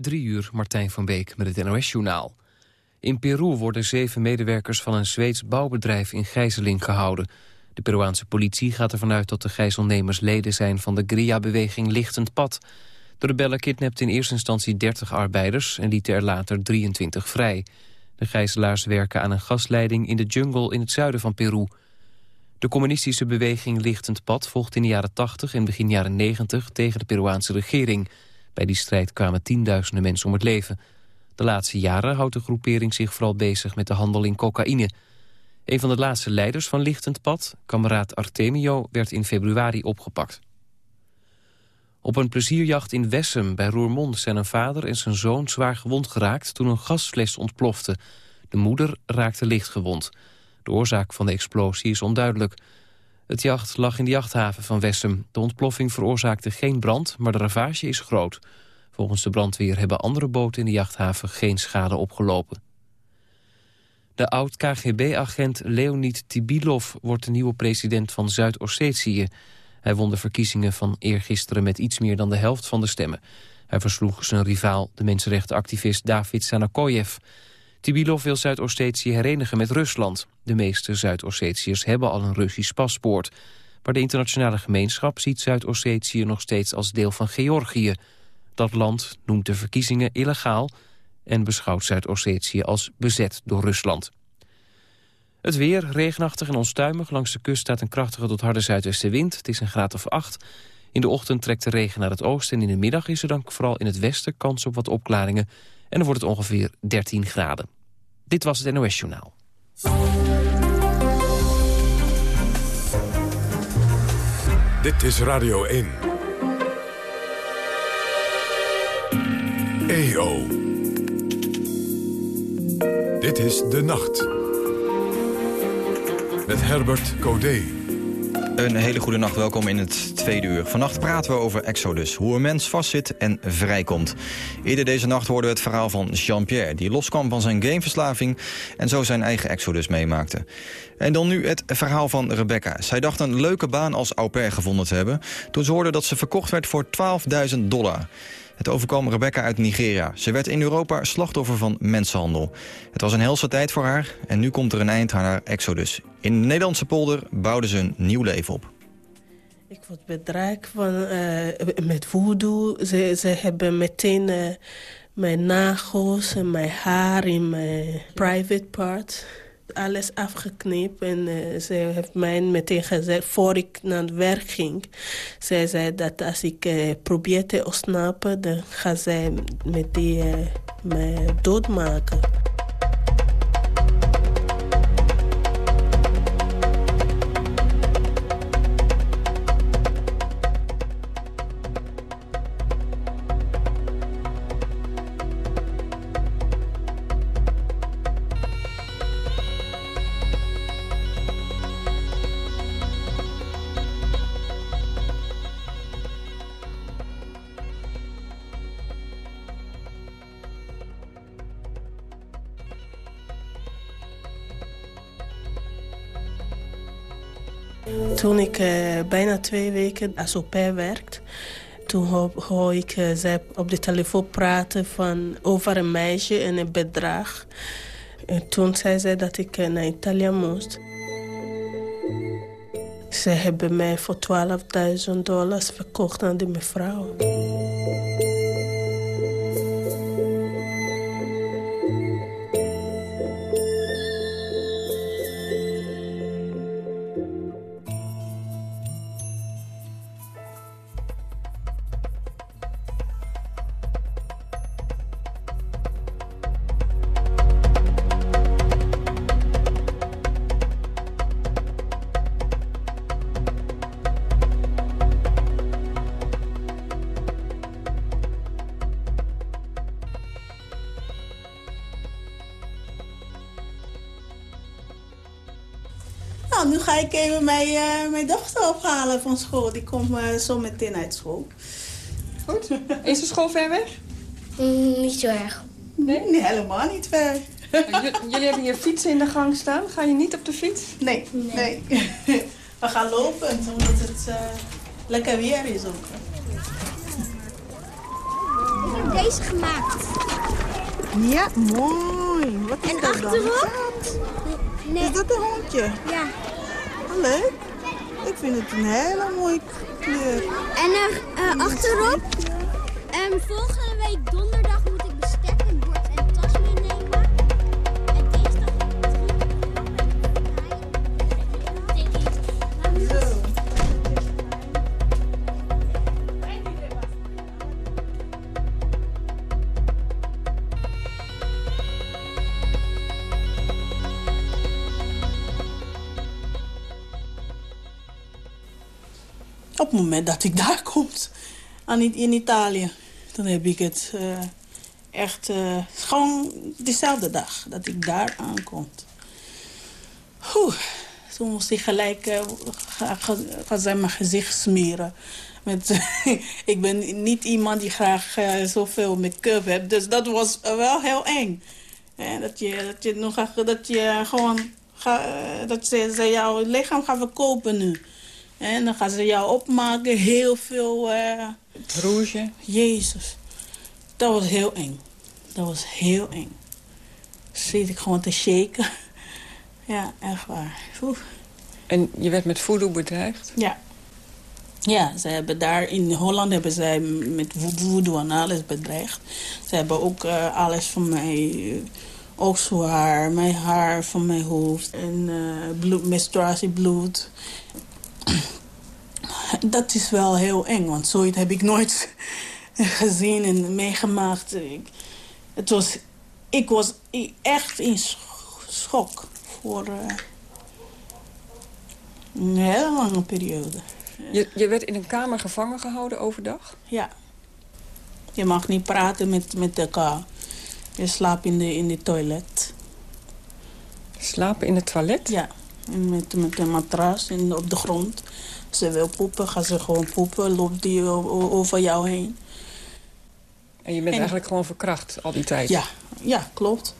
Drie uur, Martijn van Beek met het NOS-journaal. In Peru worden zeven medewerkers van een Zweeds bouwbedrijf in gijzeling gehouden. De Peruaanse politie gaat ervan uit dat de gijzelnemers leden zijn van de guerrilla-beweging Lichtend Pad. De rebellen kidnapten in eerste instantie 30 arbeiders en lieten er later 23 vrij. De gijzelaars werken aan een gasleiding in de jungle in het zuiden van Peru. De communistische beweging Lichtend Pad volgt in de jaren 80 en begin jaren 90 tegen de Peruaanse regering. Bij die strijd kwamen tienduizenden mensen om het leven. De laatste jaren houdt de groepering zich vooral bezig met de handel in cocaïne. Een van de laatste leiders van Lichtend Pad, kameraad Artemio, werd in februari opgepakt. Op een plezierjacht in Wessem bij Roermond zijn een vader en zijn zoon zwaar gewond geraakt toen een gasfles ontplofte. De moeder raakte licht gewond. De oorzaak van de explosie is onduidelijk. Het jacht lag in de jachthaven van Wessem. De ontploffing veroorzaakte geen brand, maar de ravage is groot. Volgens de brandweer hebben andere boten in de jachthaven geen schade opgelopen. De oud-KGB-agent Leonid Tibilov wordt de nieuwe president van Zuid-Ossetië. Hij won de verkiezingen van eergisteren met iets meer dan de helft van de stemmen. Hij versloeg zijn rivaal, de mensenrechtenactivist David Sanakoyev. Tibilov wil Zuid-Ossetië herenigen met Rusland. De meeste Zuid-Ossetiërs hebben al een Russisch paspoort. Maar de internationale gemeenschap ziet Zuid-Ossetië nog steeds als deel van Georgië. Dat land noemt de verkiezingen illegaal en beschouwt Zuid-Ossetië als bezet door Rusland. Het weer, regenachtig en onstuimig. Langs de kust staat een krachtige tot harde zuidwestenwind. Het is een graad of acht. In de ochtend trekt de regen naar het oosten... en in de middag is er dan vooral in het westen kans op wat opklaringen... en dan wordt het ongeveer 13 graden. Dit was het NOS Journaal. Dit is Radio 1. EO. Dit is De Nacht. Met Herbert Codé. Een hele goede nacht, welkom in het tweede uur. Vannacht praten we over Exodus, hoe een mens vastzit en vrijkomt. Eerder deze nacht hoorden we het verhaal van Jean-Pierre... die loskwam van zijn gameverslaving en zo zijn eigen Exodus meemaakte. En dan nu het verhaal van Rebecca. Zij dacht een leuke baan als au pair gevonden te hebben... toen ze hoorde dat ze verkocht werd voor 12.000 dollar. Het overkwam Rebecca uit Nigeria. Ze werd in Europa slachtoffer van mensenhandel. Het was een helse tijd voor haar en nu komt er een eind aan haar exodus. In de Nederlandse polder bouwde ze een nieuw leven op. Ik word bedreigd van, uh, met voodoo. Ze, ze hebben meteen uh, mijn nagels en mijn haar in mijn private part alles afgeknipt. En uh, ze heeft mij meteen gezegd, voor ik naar het werk ging... zij zei dat als ik uh, probeer te ontsnappen... dan gaat zij met uh, me doodmaken. Twee weken als au pair werkte... toen hoor ik uh, zij op de telefoon praten van, over een meisje en een bedrag. En toen zei ze dat ik uh, naar Italië moest. Ze hebben mij voor 12.000 dollars verkocht aan die mevrouw. Ophalen van school. Die komt uh, zo meteen uit school. Goed. Is de school ver weg? Mm, niet zo erg. Nee, nee helemaal niet ver. jullie hebben hier fietsen in de gang staan. Ga je niet op de fiets? Nee, nee. nee. We gaan lopen, omdat het uh, lekker weer is ook. deze gemaakt. Ja, mooi. Wat is En dat achterop? dan? Nee, Is dat een hondje? ja. Oh, leuk. Ik vind het een hele mooie kleur. En er eh, achterop, ehm, volgende Op het moment dat ik daar kom, in Italië, dan heb ik het eh, echt eh, gewoon dezelfde dag dat ik daar aankom. Oeh, toen moest ik gelijk zijn mijn gezicht smeren. Met, ik ben niet iemand die graag zoveel make-up heeft, dus dat was wel heel eng. Dat, je, dat je nog dat je gewoon dat ze, ze jouw lichaam gaan verkopen nu. En dan gaan ze jou opmaken, heel veel... eh, Rouge. Jezus, dat was heel eng. Dat was heel eng. Zit ik gewoon te shaken. Ja, echt waar. En je werd met voodoo bedreigd. Ja. Ja, ze hebben daar in Holland hebben zij met voodoo en alles bedreigd. Ze hebben ook eh, alles van mij, uh, oogzwaar, mijn haar van mijn hoofd en eh bloed, menstruatiebloed. Dat is wel heel eng, want zoiets heb ik nooit gezien en meegemaakt. Ik, het was, ik was echt in sch- schok voor eh, een hele lange periode. Je, je werd in een kamer gevangen gehouden overdag. Ja. Je mag niet praten met, met elkaar. Je slaapt in de, in de toilet. Slapen in het toilet. Ja. En met, met een matras in, op de grond. Als ze wil poepen, gaat ze gewoon poepen. Loopt die over jou heen. En je bent En- eigenlijk gewoon verkracht al die tijd. Ja, ja, klopt.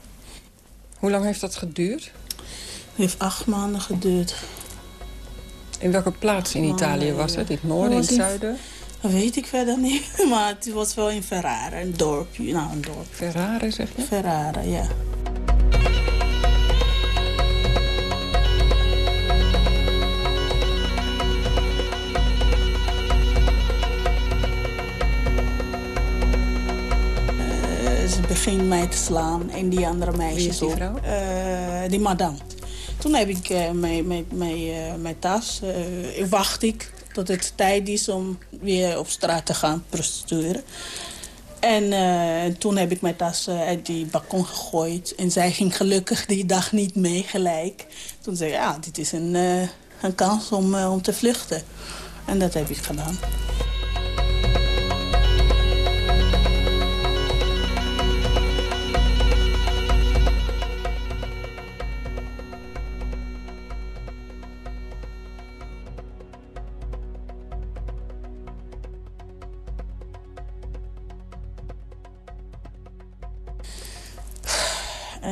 Hoe lang heeft dat geduurd? Het heeft acht maanden geduurd. In welke plaats in Italië was het? In het noorden, in het zuiden? Dat weet ik verder niet. Maar het was wel in Ferrara, een dorpje. Nou, een dorp. Ferrare, zeg je? Ferrara, ja. Begint mij te slaan en die andere meisjes die vrouw? Eh, die madame. Toen heb ik eh, mijn, mijn, mijn, eh, mijn tas, wacht ik tot het tijd is om weer op straat te gaan prostitueren. En toen heb ik mijn tas uit die balkon gegooid. En zij ging gelukkig die dag niet mee gelijk. Toen zei ik, ja, dit is een, een kans om, om te vluchten. En dat heb ik gedaan.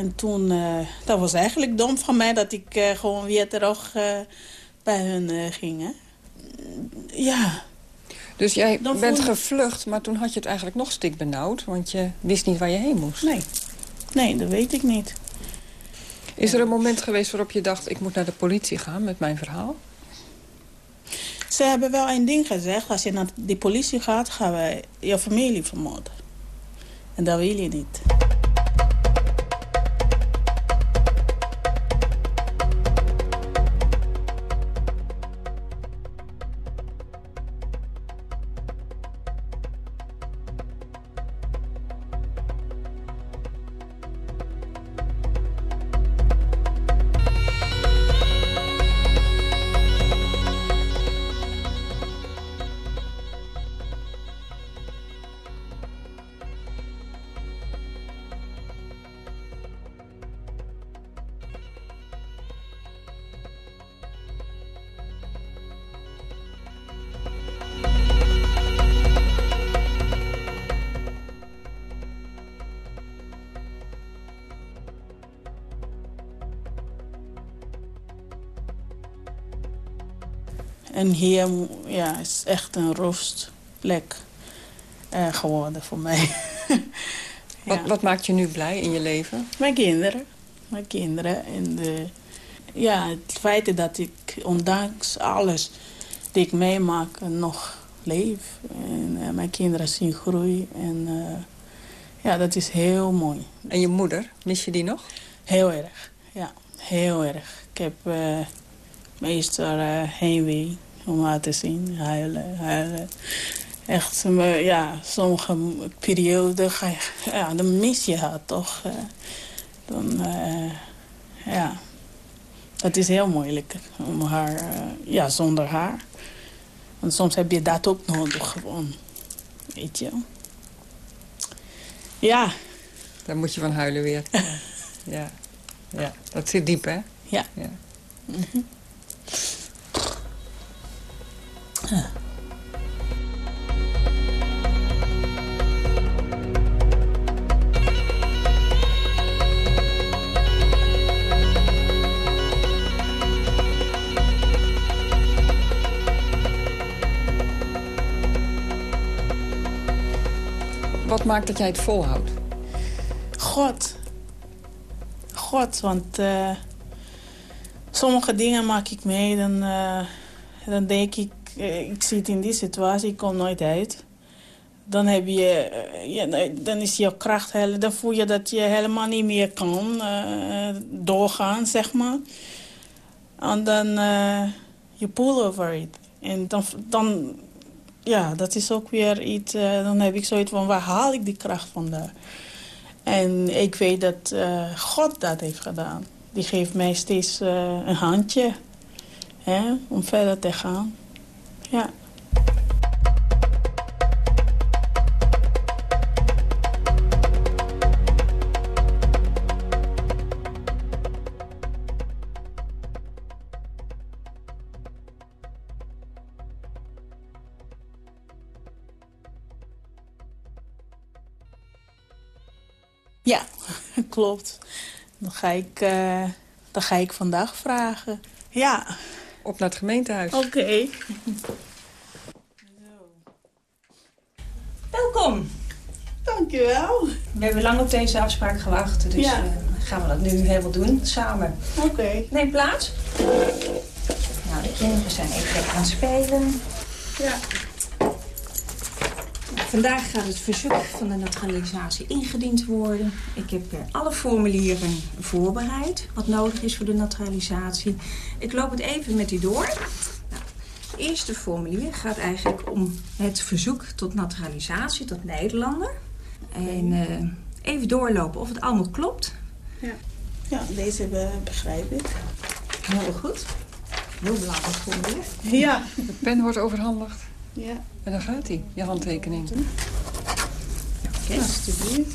En toen, eh, dat was eigenlijk dom van mij dat ik eh, gewoon weer terug eh, bij hun ging. Hè? Ja, Dus jij Dan bent gevlucht, maar toen had je het eigenlijk nog stikbenauwd. Want je wist niet waar je heen moest. nee. Nee, dat weet ik niet. Is er een moment geweest waarop je dacht... ik moet naar de politie gaan met mijn verhaal? Ze hebben wel een ding gezegd. Als je naar de politie gaat, gaan wij je familie vermoorden. En dat wil je niet. En hier ja, is echt een roostplek. eh, geworden voor mij. Wat, wat maakt je nu blij in je leven? Mijn kinderen. Mijn kinderen. En de, ja, het feit dat ik ondanks alles die ik meemaak nog leef. En eh, mijn kinderen zien groei. En eh, ja, dat is heel mooi. En je moeder, mis je die nog? Heel erg. Ja, heel erg. Ik heb meestal heimwee om haar te zien. Huilen, huilen. Echt, ja, sommige perioden ga je, ja, dan mis je haar toch. dan, eh, ja, het is heel moeilijk om haar, eh, ja, zonder haar. Want soms heb je dat ook nodig gewoon, weet je. Ja, Daar moet je van huilen weer. ja. ja, dat zit diep, hè? ja. Ja. Wat maakt dat jij het volhoudt? God. God, want eh, sommige dingen maak ik mee. Dan, eh, dan denk ik, ik zit in die situatie, ik kom nooit uit. Dan, heb je, eh, ja, dan is je kracht, dan voel je dat je helemaal niet meer kan eh, doorgaan, zeg maar. En dan, eh je pull over it. En dan, dan, ja, dat is ook weer iets, eh, dan heb ik zoiets van, waar haal ik die kracht vandaan? En ik weet dat eh, God dat heeft gedaan. Die geeft mij steeds eh, een handje hè, om verder te gaan. Ja. Ja, klopt. Dan ga ik, eh, dan ga ik vandaag vragen. Ja, Op naar het gemeentehuis. oké. Welkom. Dankjewel. We hebben lang op deze afspraak gewacht, dus Ja. eh, gaan we dat nu helemaal doen samen. Oké. Neem plaats. Nou, de kinderen zijn even lekker aan het spelen. Ja. Vandaag gaat het verzoek van de naturalisatie ingediend worden. Ik heb eh, alle formulieren voorbereid, wat nodig is voor de naturalisatie. Ik loop het even met u door. Nou, het eerste formulier gaat eigenlijk om het verzoek tot naturalisatie, tot Nederlander. En eh, even doorlopen of het allemaal klopt. Ja, deze be- begrijp ik. Heel goed. Heel belangrijk formulier. Ja. De pen wordt overhandigd. Ja, En dan gaat hij, je handtekening. Oké, alsjeblieft.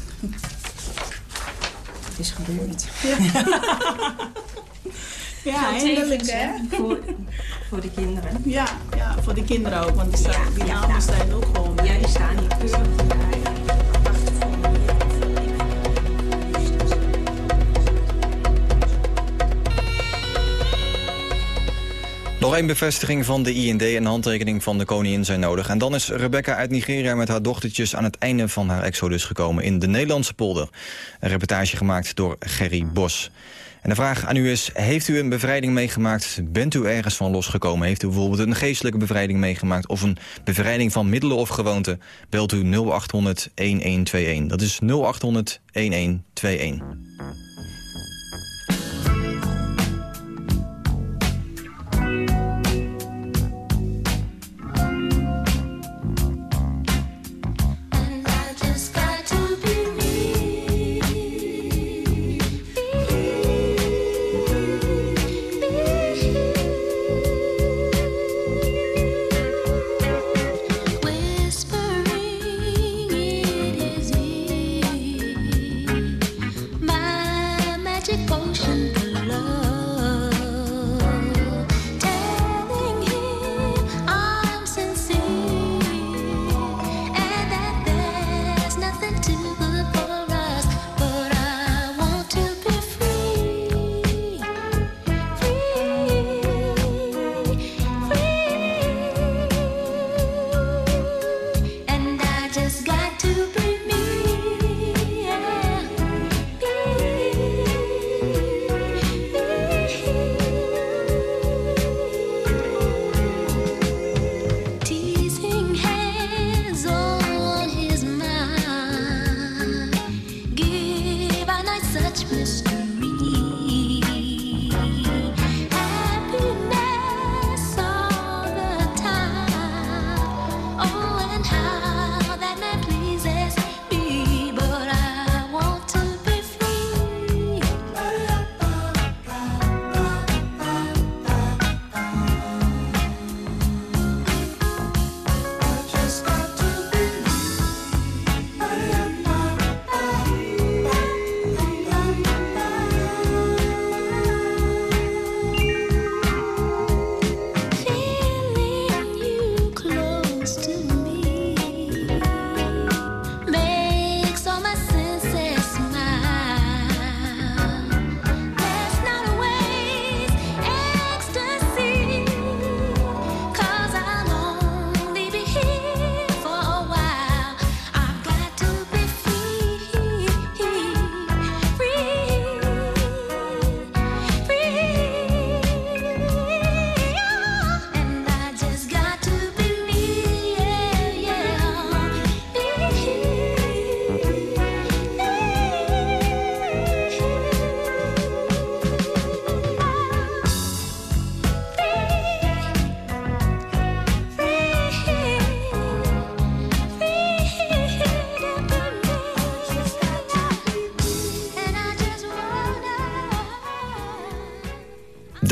het is gebeurd. Ja, eindelijk hè. Voor, voor de kinderen. Ja, ja, voor de kinderen ook, want die, staan, die Ja, namen nou. zijn ook gewoon. Ja, die staan hier Nog één bevestiging van de IND en handtekening van de koningin zijn nodig. En dan is Rebecca uit Nigeria met haar dochtertjes aan het einde van haar exodus gekomen in de Nederlandse polder. Een reportage gemaakt door Gerry Bos. En de vraag aan u is, heeft u een bevrijding meegemaakt? Bent u ergens van losgekomen? Heeft u bijvoorbeeld een geestelijke bevrijding meegemaakt... of een bevrijding van middelen of gewoonten? Belt u 0800 1121. Dat is 0800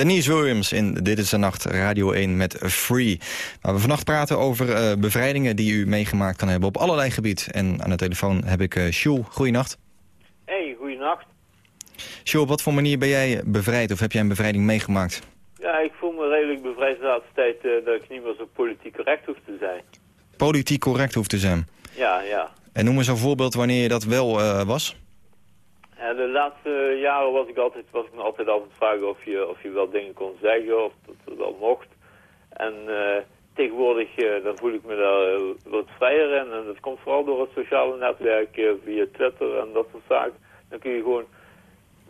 Denise Williams in Dit is de Nacht, Radio 1 met Free. Waar we vannacht praten over eh, bevrijdingen die u meegemaakt kan hebben op allerlei gebied. En aan de telefoon heb ik uh, Sjoel. Goeienacht. Hey, goeienacht. Sjoel, op wat voor manier ben jij bevrijd of heb jij een bevrijding meegemaakt? Ja, ik voel me redelijk bevrijd de laatste tijd uh, dat ik niet meer zo politiek correct hoef te zijn. Politiek correct hoeft te zijn? Ja, ja. En noem eens een voorbeeld wanneer je dat wel uh, was. Ja, de laatste jaren was ik, altijd, was ik me altijd altijd vragen of je, of je wel dingen kon zeggen, of dat het wel mocht. En uh, tegenwoordig uh, dan voel ik me daar wat vrijer in. En dat komt vooral door het sociale netwerk via Twitter en dat soort zaken. Dan kun je gewoon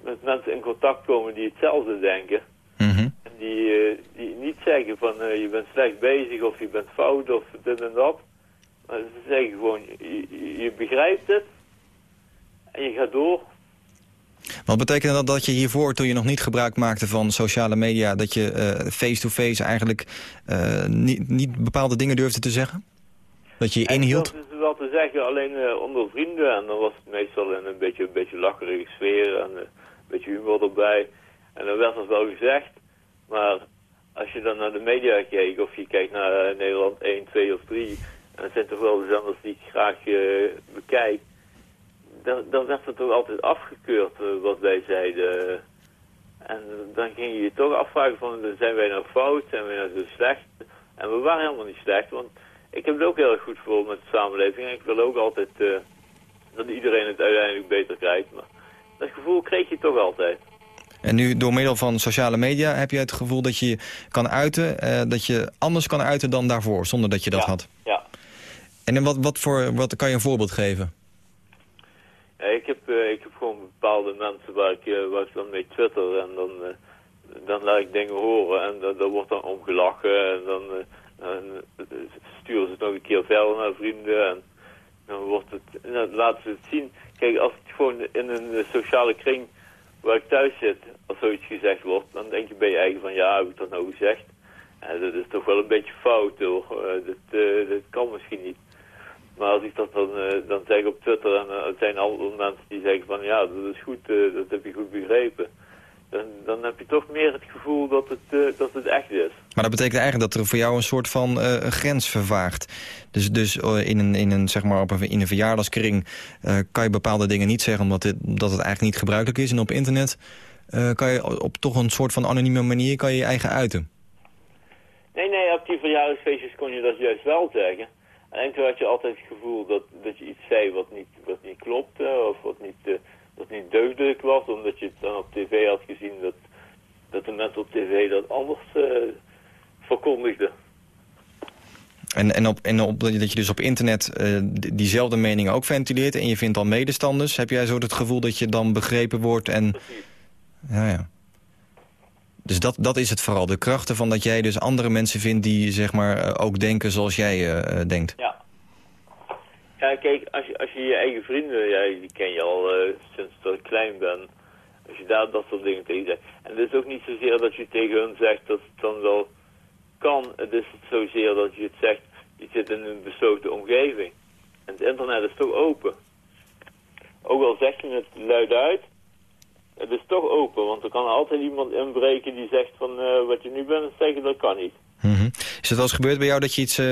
met mensen in contact komen die hetzelfde denken. Mm -hmm. En die, die niet zeggen van je bent slecht bezig of je bent fout of dit en dat. Maar ze zeggen gewoon, je, je begrijpt het en je gaat door. Wat betekent dat dat je hiervoor, toen je nog niet gebruik maakte van sociale media... dat je face-to-face uh, -face eigenlijk uh, niet, niet, bepaalde dingen durfde te zeggen? Dat je je inhield? Ik durfde wel te zeggen, alleen uh, onder vrienden. En dan was het meestal in een beetje, een beetje lacherige sfeer en een beetje humor erbij. En dan werd dat wel gezegd. Maar als je dan naar de media kijkt, of je kijkt naar Nederland 1, 2 of 3... en dat zijn toch wel de zenders die ik graag bekijk dan, dan werd het toch altijd afgekeurd uh, wat wij zeiden. En dan ging je je toch afvragen van, zijn wij nou fout, zijn wij nou zo slecht? En we waren helemaal niet slecht, want ik heb het ook heel erg goed voor met de samenleving. En ik wil ook altijd uh, dat iedereen het uiteindelijk beter krijgt. Maar dat gevoel kreeg je toch altijd. En nu door middel van sociale media heb je het gevoel dat je kan uiten, uh, dat je anders kan uiten dan daarvoor, zonder dat je dat ja, had. Ja. En wat, wat voor, wat kan je een voorbeeld geven? Ik, heb, uh, ik heb gewoon bepaalde mensen waar ik, uh, waar ik dan mee twitter en dan, uh, dan laat ik dingen horen en dan, dan wordt dan omgelachen en dan sturen ze het nog een keer verder naar vrienden en dan wordt het, en dan laten ze het zien. Kijk, als het gewoon in een sociale kring waar ik thuis zit, als zoiets gezegd wordt, dan denk je bij je eigen van ja, heb ik dat nou gezegd? En dat is toch wel een beetje fout hoor, dat, dat kan misschien niet. Maar als ik dat dan, uh, dan zeg op Twitter en uh, het zijn al mensen die zeggen van ja, dat is goed, uh, dat heb je goed begrepen. Dan, dan heb je toch meer het gevoel dat het, dat het echt is. Maar dat betekent eigenlijk dat er voor jou een soort van grens vervaagt. Dus, dus in, een, in, een, zeg maar op een, in een verjaardagskring kan je bepaalde dingen niet zeggen... omdat het, dat het eigenlijk niet gebruikelijk is. En op internet kan je op toch een soort van anonieme manier kan je, je eigen uiten. Nee, nee, op die verjaardagsfeestjes kon je dat juist wel zeggen. En toen had je altijd het gevoel dat, dat je iets zei wat niet, wat niet klopte of wat niet, uh, wat niet deugdelijk was. Omdat je het dan op tv had gezien dat, dat de mensen op tv dat anders uh, verkondigden. En, en, op, en op, dat je dus op internet uh, diezelfde meningen ook ventileert en je vindt dan medestanders. Heb jij zo het gevoel dat je dan begrepen wordt en... Precies. Ja, ja. Dus dat, dat is het vooral. De krachten van dat jij dus andere mensen vindt die zeg maar uh, ook denken zoals jij uh, denkt. Ja. Ja, kijk, als je, als je je eigen vrienden, ja, die ken je al sinds dat ik klein ben. Als je daar dat soort dingen tegen zegt. En het is ook niet zozeer dat je tegen hun zegt dat het dan wel kan. Het is zozeer dat je het zegt, je zit in een besloten omgeving. En het internet is toch open. Ook al zeg je het luid uit, het is toch open, want er kan altijd iemand inbreken die zegt van uh, wat je nu bent zeggen, dat kan niet. Mm -hmm. Is het wel eens gebeurd bij jou dat je iets uh,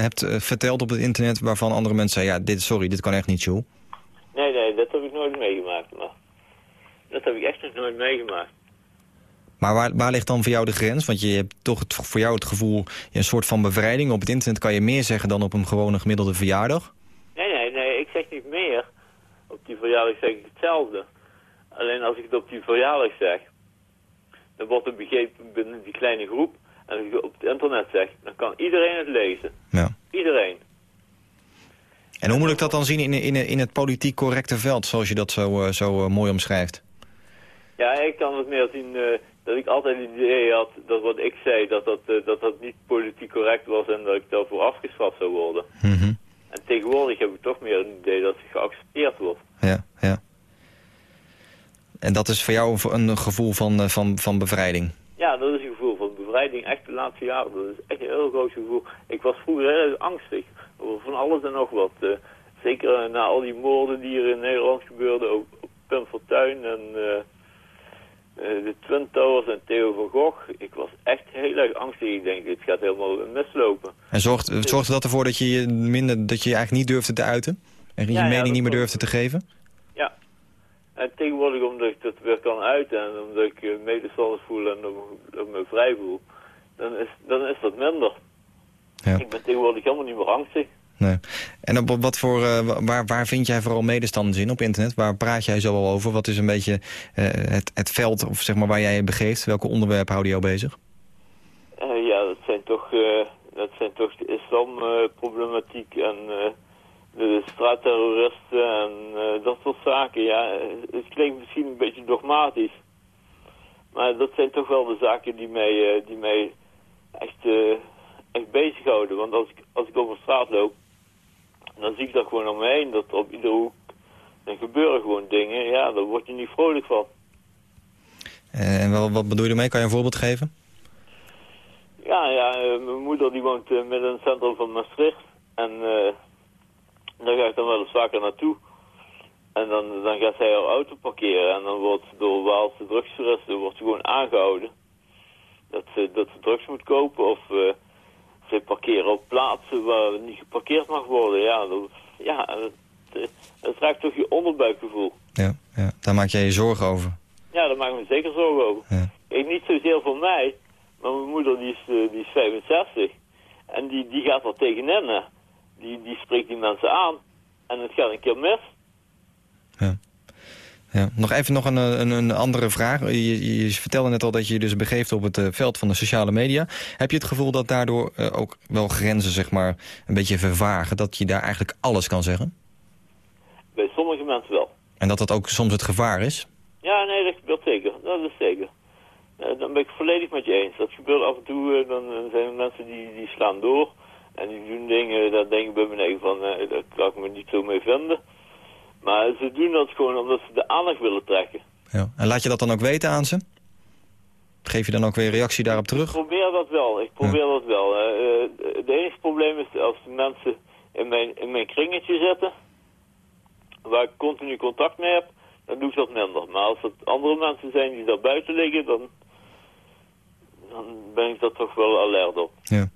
hebt uh, verteld op het internet waarvan andere mensen zeggen, ja, dit, sorry, dit kan echt niet, Joel? Nee, nee, dat heb ik nooit meegemaakt, maar dat heb ik echt nog nooit meegemaakt. Maar waar, waar ligt dan voor jou de grens? Want je hebt toch het, voor jou het gevoel, een soort van bevrijding. Op het internet kan je meer zeggen dan op een gewone gemiddelde verjaardag? Nee, nee, nee, ik zeg niet meer. Op die verjaardag zeg ik hetzelfde. Alleen als ik het op die verjaardag zeg, dan wordt het begrepen binnen die kleine groep. En als ik het op het internet zeg, dan kan iedereen het lezen. Ja. Iedereen. En hoe moet ik dat dan zien in, in, in het politiek correcte veld, zoals je dat zo, zo uh, mooi omschrijft? Ja, ik kan het meer zien uh, dat ik altijd het idee had dat wat ik zei, dat dat, uh, dat dat niet politiek correct was en dat ik daarvoor afgestraft zou worden. Mm -hmm. En tegenwoordig heb ik toch meer het idee dat het geaccepteerd wordt. Ja, ja. En dat is voor jou een gevoel van, van, van bevrijding? Ja, dat is een gevoel van bevrijding. Echt de laatste jaren. Dat is echt een heel groot gevoel. Ik was vroeger heel erg angstig. Over van alles en nog wat. Uh, zeker uh, na al die moorden die er in Nederland gebeurden. Ook op Pim Fortuyn en... Uh, eh, de Twin Towers en Theo van Gogh. Ik was echt heel erg angstig. Ik denk, dit gaat helemaal mislopen. En zorgt, zorgde dat ervoor dat je je, minder, dat je je eigenlijk niet durfde te uiten? En je Ja, mening niet meer durfde te geven? En tegenwoordig, omdat ik dat weer kan uiten en omdat ik eh, medestanders voel en ik- me vrij voel, dan is, dan is dat minder. Ja. Ik ben tegenwoordig helemaal niet meer angstig. Nee. En op, wat voor, eh, wa- waar, waar vind jij vooral medestanders in op internet? Waar praat jij zo al over? Wat is een beetje eh, het, het veld of zeg maar waar jij je begeeft? Welke onderwerpen houden jou bezig? Ja, dat zijn toch, dat zijn toch de islamproblematiek en de straatterroristen en dat soort zaken. Ja, het klinkt misschien een beetje dogmatisch. Maar dat zijn toch wel de zaken die mij, eh, die mij echt, eh, echt bezighouden. Want als ik, als ik over straat loop, dan zie ik dat gewoon om me heen. Dat op iedere hoek, dan gebeuren gewoon dingen. Ja, daar word je niet vrolijk van. Eh, en wel, wat bedoel je ermee? Kan je een voorbeeld geven? Ja, ja, mijn moeder die woont midden in het centrum van Maastricht. En eh, daar ga ik dan wel eens vaker naartoe. En dan, dan gaat zij haar auto parkeren en dan wordt door Waalse drugstoeristen wordt gewoon aangehouden. Dat ze, dat ze drugs moet kopen of eh, ze parkeren op plaatsen waar niet geparkeerd mag worden. Ja, dat, ja dat, eh, dat raakt toch je onderbuikgevoel. Ja, ja, daar maak jij je zorgen over. Ja, daar maak ik me zeker zorgen over. Ja. Ik niet zozeer voor mij, maar mijn moeder die is, eh, die is 65. En die, die gaat er tegenin. hè. Die, die spreekt die mensen aan. En het gaat een keer mis. Ja. Nog even nog een, een, een andere vraag. Je, je, vertelde net al dat je je dus begeeft op het eh, veld van de sociale media. Heb je het gevoel dat daardoor eh, ook wel grenzen zeg maar, een beetje vervagen? Dat je daar eigenlijk alles kan zeggen? Bij sommige mensen wel. En dat dat ook soms het gevaar is? Ja, nee, dat gebeurt zeker. Dat is zeker. Eh, dan ben ik volledig met je eens. Dat gebeurt af en toe, dan zijn er mensen die, die slaan door. En die doen dingen, daar denk ik bij mijn eigen van, daar kan ik me niet zo mee vinden. Maar ze doen dat gewoon omdat ze de aandacht willen trekken. Ja. En laat je dat dan ook weten aan ze? Geef je dan ook weer reactie daarop Ik terug? probeer dat wel, ik probeer dat wel. Eh, het enige probleem is als de mensen in mijn, in mijn kringetje zitten, waar ik continu contact mee heb, dan doe ik dat minder. Maar als het andere mensen zijn die daar buiten liggen, dan, dan ben ik daar toch wel alert op. Ja.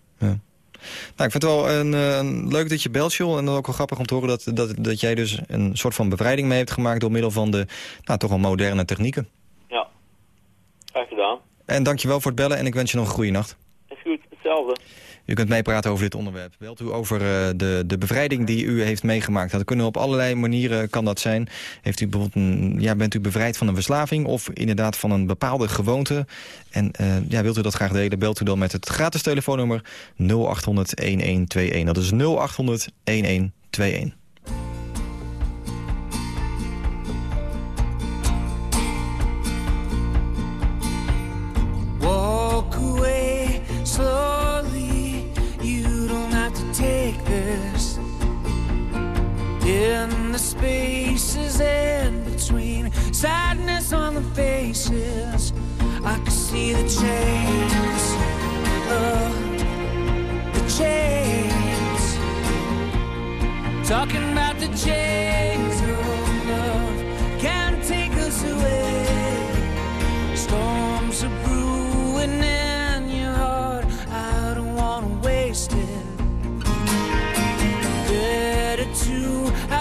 Nou, ik vind het wel een, eh, een- leuk dat je belt, Joel. En dan ook wel grappig om te horen dat, dat, dat jij dus een soort van bevrijding mee hebt gemaakt... door middel van de nou, toch wel moderne technieken. Ja, graag gedaan. En dankjewel voor het bellen en ik wens je nog een goede nacht. Is goed, hetzelfde. U kunt meepraten over dit onderwerp. Belt u over eh, de, de bevrijding die u heeft meegemaakt. Dat kunnen op allerlei manieren kan dat zijn. Heeft u bijvoorbeeld een, ja, bent u bevrijd van een verslaving of inderdaad van een bepaalde gewoonte? En eh, ja, wilt u dat graag delen? Belt u dan met het gratis telefoonnummer 0800 1121. Dat is 0800 the spaces in between, sadness on the faces. I can see the chains. Oh, the chains. Talking about the chains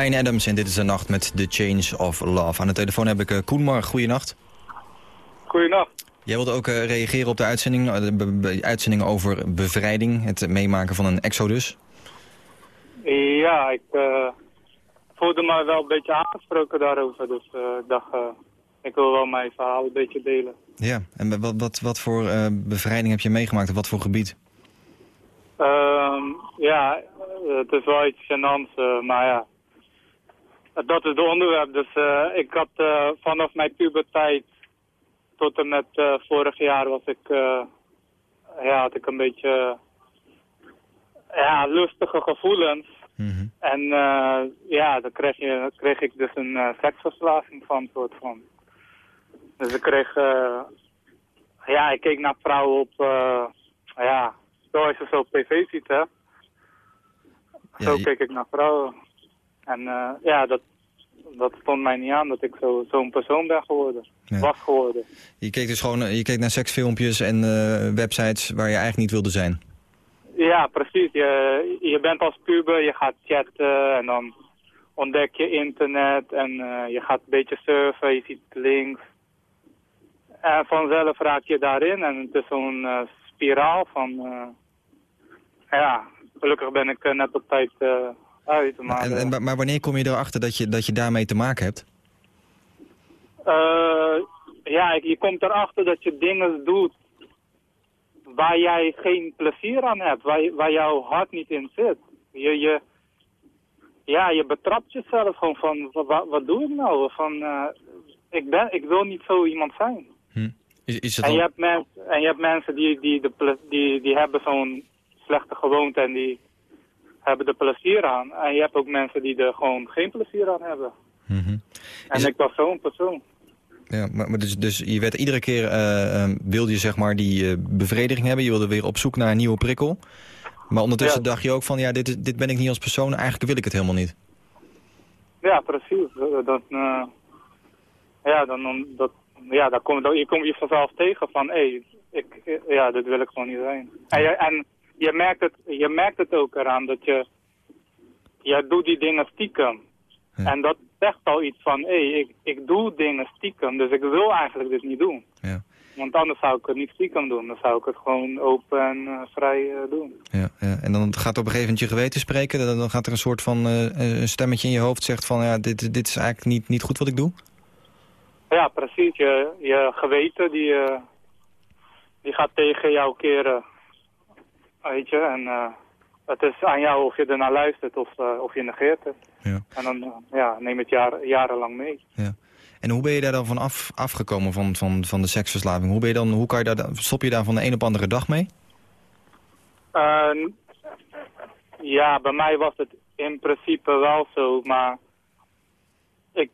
Ryan Adams en dit is de nacht met The Change of Love. Aan de telefoon heb ik uh, Koenmar. Goeienacht. Goeienacht. Jij wilde ook uh, reageren op de uitzending, uh, de uitzending over bevrijding, het meemaken van een exodus. Ja, ik voelde me wel een beetje aangesproken daarover. Dus ik dacht, ik wil wel mijn verhaal een beetje delen. Ja, en wat, wat, wat voor bevrijding heb je meegemaakt op wat voor gebied? Um, ja, het is wel iets gênants, maar ja. Dat is het onderwerp. Dus uh, ik had uh, vanaf mijn puberteit tot en met vorig jaar was ik, ja, had ik een beetje ja, lustige gevoelens. Mm -hmm. En ja, dan kreeg, je, kreeg ik dus een seksverslaving van, soort van. Dus ik kreeg, ja, ik keek naar vrouwen op, ja, zoals je zo op tv ziet, hè. Zo keek ik naar vrouwen. En uh, ja, dat, dat stond mij niet aan dat ik zo'n zo persoon ben geworden. Ja. Was geworden. Je keek dus gewoon je keek naar seksfilmpjes en uh, websites waar je eigenlijk niet wilde zijn. Ja, precies. Je, je bent als puber, je gaat chatten en dan ontdek je internet en uh, je gaat een beetje surfen, je ziet links. En vanzelf raak je daarin en het is zo'n spiraal van... ja, gelukkig ben ik net op tijd uit. Maar, en, en, maar wanneer kom je erachter dat je, dat je daarmee te maken hebt? Uh, ja, je komt erachter dat je dingen doet waar jij geen plezier aan hebt, waar, waar jouw hart niet in zit. Je, je, ja, je betrapt jezelf gewoon van, wat, wat doe ik nou? Van, uh, ik, ben, ik wil niet zo iemand zijn. Hm. Is, is het en, je hebt mens, en je hebt mensen die, die, de, die, die hebben zo'n slechte gewoonte en die hebben er plezier aan. En je hebt ook mensen die er gewoon geen plezier aan hebben. Mm -hmm. En ik was zo'n persoon. Ja, maar, dus, dus je werd iedere keer, uh, wilde je zeg maar die uh, bevrediging hebben. Je wilde weer op zoek naar een nieuwe prikkel. Maar ondertussen ja. dacht je ook van, ja, dit, is, dit ben ik niet als persoon. Eigenlijk wil ik het helemaal niet. Ja, precies. Dat, ja, dan, dat, ja, daar kom, je komt je vanzelf tegen van, hé, hey, ik, ja, dit wil ik gewoon niet zijn. En, en je, merkt het, je merkt het ook eraan dat je, je doet die dingen stiekem. Ja. En dat zegt al iets van, hé, hey, ik, ik doe dingen stiekem, dus ik wil eigenlijk dit niet doen. Ja. Want anders zou ik het niet stiekem doen, dan zou ik het gewoon open en uh, vrij uh, doen. Ja, ja, en dan gaat op een gegeven moment je geweten spreken, dan, dan gaat er een soort van uh, stemmetje in je hoofd zegt van, ja, dit, dit is eigenlijk niet, niet goed wat ik doe? Ja, precies. Je, je geweten, die, die gaat tegen jou keren, weet je, en het is aan jou of je ernaar luistert of, uh, of je negeert het. Ja. En dan uh, ja, neem het jarenlang mee. Ja. En hoe ben je daar dan van af, afgekomen van, van, van de seksverslaving? Hoe, ben je dan, hoe kan je daar, stop je daar van de een op andere dag mee? Uh, ja, bij mij was het in principe wel zo, maar ik,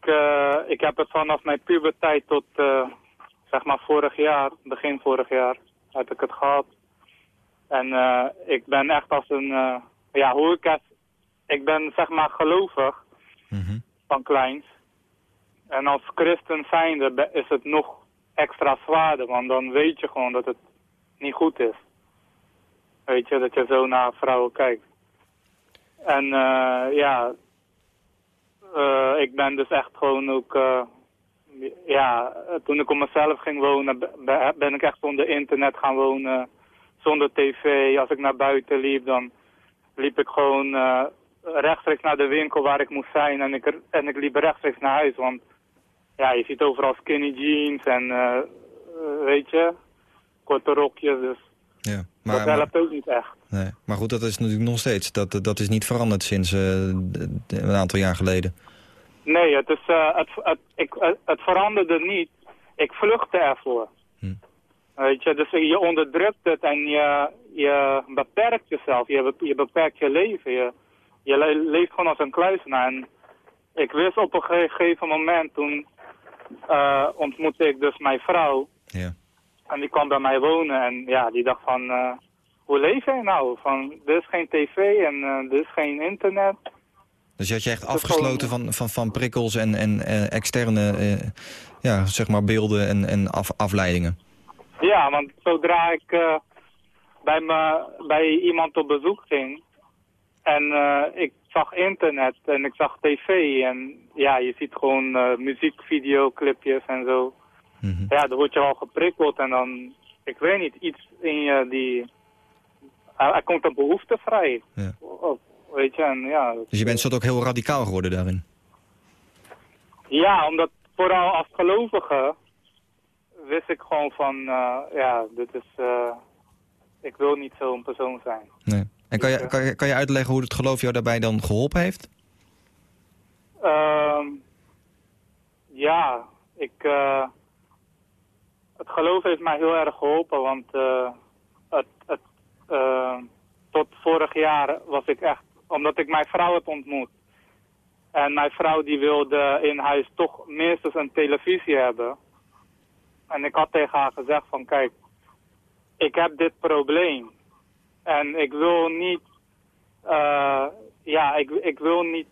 ik heb het vanaf mijn puberteit tot zeg maar vorig jaar, begin vorig jaar, heb ik het gehad. En uh, ik ben echt als een, uh, ja, hoe ik het, ik ben zeg maar gelovig mm -hmm. van kleins. En als christen zijnde is het nog extra zwaarder, want dan weet je gewoon dat het niet goed is. Weet je, dat je zo naar vrouwen kijkt. En uh, ja, ik ben dus echt gewoon ook, ja, toen ik op mezelf ging wonen, ben ik echt onder internet gaan wonen zonder tv. Als ik naar buiten liep, dan liep ik gewoon uh, rechtstreeks naar de winkel waar ik moest zijn. En ik, en ik liep rechtstreeks naar huis. Want ja, je ziet overal skinny jeans en uh, weet je, korte rokjes. Dus ja, maar, dat helpt maar, ook niet echt. Nee, maar goed, dat is natuurlijk nog steeds. Dat, dat is niet veranderd sinds uh, een aantal jaar geleden. Nee, het, is, het, het, ik, het veranderde niet. Ik vluchtte ervoor. Hm. Weet je, dus je onderdrukt het en je, je beperkt jezelf, je, je beperkt je leven. Je, je le leeft gewoon als een kluisenaar. En ik wist op een gegeven moment, toen uh, ontmoette ik dus mijn vrouw. Ja. En die kwam bij mij wonen en ja, die dacht van, uh, hoe leef jij nou? Van, er is geen tv en uh, er is geen internet. Dus je had je echt afgesloten van, van, van prikkels en, en externe ja, zeg maar beelden en, en af, afleidingen? Ja, want zodra ik uh, bij, me, bij iemand op bezoek ging en uh, ik zag internet en ik zag tv en ja, je ziet gewoon eh muziekvideoclipjes en zo. Ja, dan word je al geprikkeld en dan, ik weet niet, iets in je die, er, er komt een behoefte vrij. Ja. Of, weet je, en ja, Dus je bent soort ook heel radicaal geworden daarin. Ja, omdat vooral als gelovige wist ik gewoon van, eh, ja, dit is, eh, ik wil niet zo'n persoon zijn. Nee. En kan je, kan, je, kan je uitleggen hoe het geloof jou daarbij dan geholpen heeft? Ehm, ja, ik, eh, het geloof heeft mij heel erg geholpen, want eh, het, het, eh, tot vorig jaar was ik echt, omdat ik mijn vrouw heb ontmoet. En mijn vrouw die wilde in huis toch minstens een televisie hebben. En ik had tegen haar gezegd van kijk, ik heb dit probleem. En ik wil niet, eh, ja, ik, ik wil niet,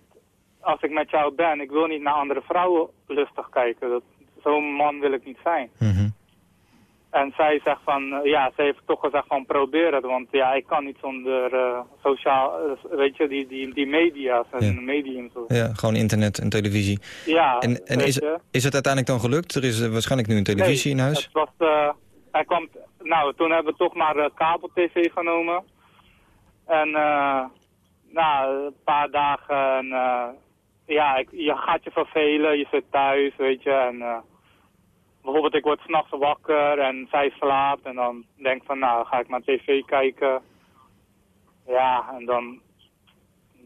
als ik met jou ben, ik wil niet naar andere vrouwen lustig kijken. Zo'n man wil ik niet zijn. En zij zegt van, eh, ja, ze heeft toch gezegd van probeer het. Want ja, ik kan niet zonder eh, sociaal, eh, weet je, die, die, die media's en Ja. mediums. Zo. Ja, gewoon internet en televisie. Ja, En, en is, je. is het uiteindelijk dan gelukt? Er is waarschijnlijk nu een televisie Nee, in huis. Het was, eh, hij kwam, nou, toen hebben we toch maar kabel-tv genomen. En eh, nou, een paar dagen, en, ja, ik, je gaat je vervelen, je zit thuis, weet je. En bijvoorbeeld, ik word s'nachts wakker en zij slaapt. En dan denk van, nou, ga ik maar tv kijken. Ja, en dan,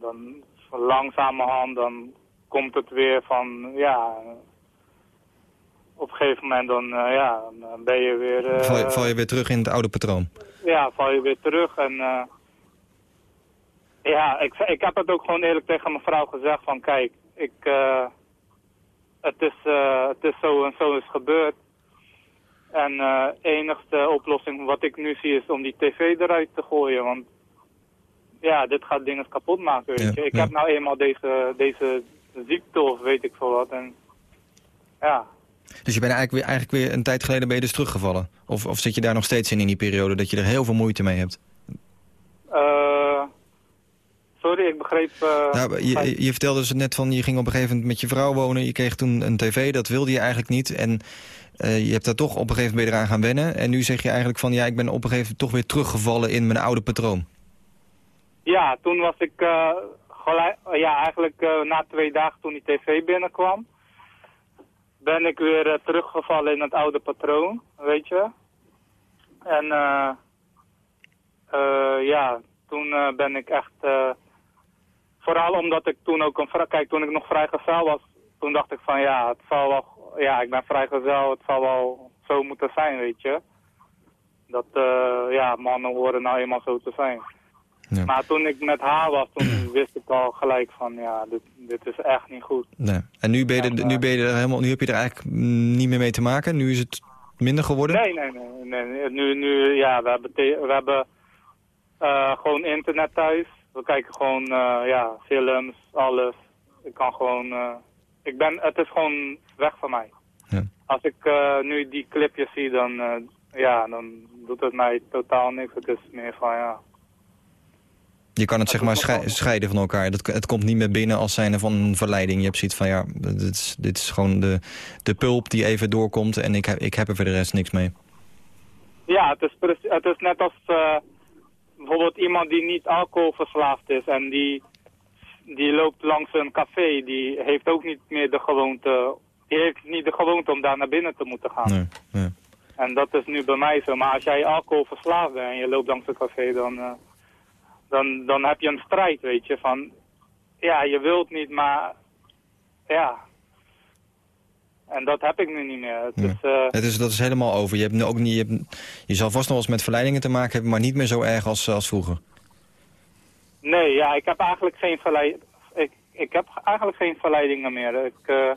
dan langzamerhand, dan komt het weer van, ja, op een gegeven moment dan, eh, ja, dan ben je weer... eh, val, je, val je weer terug in het oude patroon. Ja, val je weer terug en... eh, ja, ik, ik heb het ook gewoon eerlijk tegen mijn vrouw gezegd van kijk, ik... het, is, het is zo en zo is gebeurd. En de enigste oplossing wat ik nu zie is om die tv eruit te gooien, want... Ja, dit gaat dingen kapot maken, weet Ja, je. Ik ja. heb nou eenmaal deze, deze ziekte of weet ik veel wat en... Ja, Dus je bent eigenlijk weer, eigenlijk weer een tijd geleden ben je dus teruggevallen? Of, of zit je daar nog steeds in, in die periode, dat je er heel veel moeite mee hebt? Eh, sorry, ik begreep... eh, Nou, je, je vertelde dus net van, je ging op een gegeven moment met je vrouw wonen. Je kreeg toen een tv, dat wilde je eigenlijk niet. En eh, je hebt daar toch op een gegeven moment eraan gaan wennen. En nu zeg je eigenlijk van, ja, ik ben op een gegeven moment toch weer teruggevallen in mijn oude patroon. Ja, toen was ik eh, gelijk, ja, eigenlijk na twee dagen toen die tv binnenkwam, ben ik weer teruggevallen in het oude patroon, weet je. En ja, toen ben ik echt, vooral omdat ik toen ook een kijk, toen ik nog vrijgezel was, toen dacht ik van ja, het zal wel, ja, ik ben vrijgezel, het zal wel zo moeten zijn, weet je. Dat, eh, ja, mannen horen nou eenmaal zo te zijn. Maar toen ik met haar was, toen wist ik al gelijk van, ja, dit, dit is echt niet goed. Nee. En nu ben, je, nu ben je er helemaal, nu heb je er eigenlijk niet meer mee te maken. Nu is het minder geworden. Nee, nee, nee. Nu, nu, ja, we hebben, we hebben eh, gewoon internet thuis. We kijken gewoon, eh, ja, films, alles. Ik kan gewoon, eh, ik ben, het is gewoon weg van mij. Ja. Als ik eh, nu die clipjes zie, dan, ja, dan doet het mij totaal niks. Het is meer van, ja, Je kan het zeg maar schei- scheiden van elkaar. Dat, het komt niet meer binnen als zijnde van een verleiding. Je hebt zoiets van, ja, dit is, dit is gewoon de, de pulp die even doorkomt... en ik heb, ik heb er voor de rest niks mee. Ja, het is, het is net als bijvoorbeeld iemand die niet alcoholverslaafd is en die, die loopt langs een café, die heeft ook niet meer de gewoonte, die heeft niet de gewoonte om daar naar binnen te moeten gaan. Nee, nee. En dat is nu bij mij zo. Maar als jij alcoholverslaafd bent en je loopt langs een café, dan, eh, dan, dan heb je een strijd, weet je, van ja, je wilt niet, maar ja. En dat heb ik nu niet meer. Het is, eh, Het is, dat is helemaal over. Je, hebt nu ook niet, je, hebt, je zal vast nog wel eens met verleidingen te maken hebben... maar niet meer zo erg als, als vroeger. Nee, ja, ik heb eigenlijk geen verleid... Ik, ik heb eigenlijk geen verleidingen meer. Ik, eh,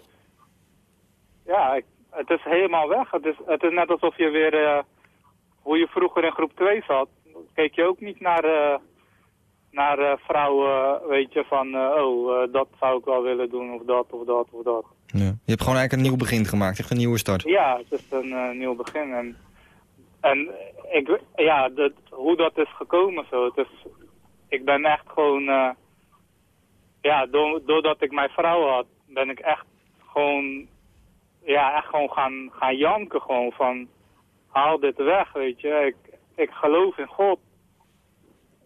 ja, ik, het is helemaal weg. Het is, het is net alsof je weer... eh, hoe je vroeger in groep 2 zat, keek je ook niet naar, eh, naar eh, vrouwen, weet je, van... eh, oh, eh, dat zou ik wel willen doen, of dat, of dat, of dat. Ja. Je hebt gewoon eigenlijk een nieuw begin gemaakt. Echt een nieuwe start. Ja, het is een eh, nieuw begin. En, en ik, ja, dat, hoe dat is gekomen zo. Het is, ik ben echt gewoon... eh, ja, do- doordat ik mijn vrouw had, ben ik echt gewoon, ja, echt gewoon gaan, gaan janken gewoon van, haal dit weg, weet je. Ik, ik geloof in God.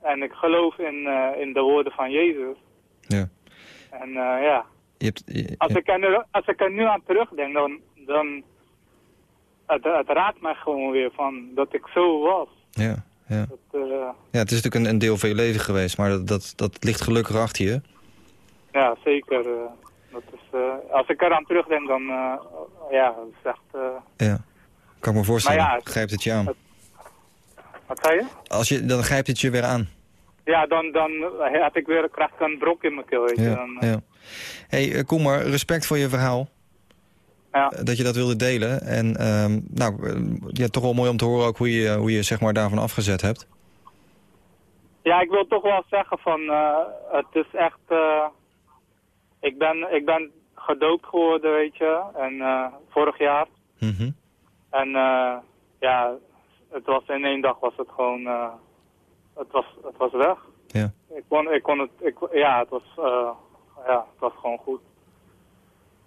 En ik geloof in, eh, in de woorden van Jezus. Ja. En eh, ja, Je hebt, je- als ik, er, nu- als ik er nu aan terugdenk, dan, dan het, het raakt mij gewoon weer van dat ik zo was. ja, ja. Dat, eh, ja, het is natuurlijk een, een deel van je leven geweest, maar dat, dat, dat ligt gelukkig achter je. ja, zeker. dat is, als ik eraan terugdenk, dan, ja, dat is echt... Ja. Kan ik me voorstellen. Maar ja, Grijpt het je aan. Wat zei je? Als je, dan grijpt het je weer aan. Ja, dan, dan had ik weer, krijg ik een brok in mijn keel, weet je. Ja, Dan, eh, ja. hey, eh, kom maar, respect voor je verhaal. Ja. Eh, Dat je dat wilde delen. En ehm, nou, eh, ja, toch wel mooi om te horen ook hoe je hoe je zeg maar, daarvan afgezet hebt. Ja, ik wil toch wel zeggen van, eh, het is echt, eh, ik, ben, ik ben gedoopt geworden, weet je, en eh, vorig jaar. Mhm. En eh, ja, het was in één dag was het gewoon, eh, het, was, het was weg. Ja. Ik kon, ik kon het, ik, ja, het was, eh, ja, het was gewoon goed.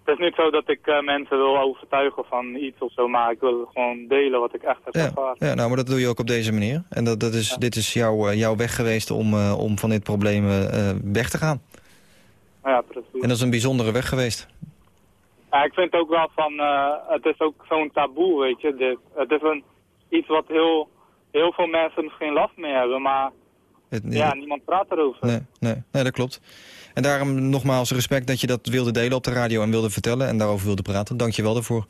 Het is niet zo dat ik eh, mensen wil overtuigen van iets of zo, maar ik wil gewoon delen wat ik echt heb ervaren. Ja, nou, maar dat doe je ook op deze manier. En dat, dat is, dit is jouw, jouw weg geweest om, om van dit probleem weg te gaan. Ja, precies. En dat is een bijzondere weg geweest. Ja, ik vind ook wel van, het is ook zo'n taboe, weet je. Dit. Het is een, iets wat heel, heel veel mensen misschien last mee hebben, maar Het, ja, niemand praat erover. Nee, nee, nee, dat klopt. En daarom nogmaals respect dat je dat wilde delen op de radio en wilde vertellen en daarover wilde praten. Dank je wel daarvoor.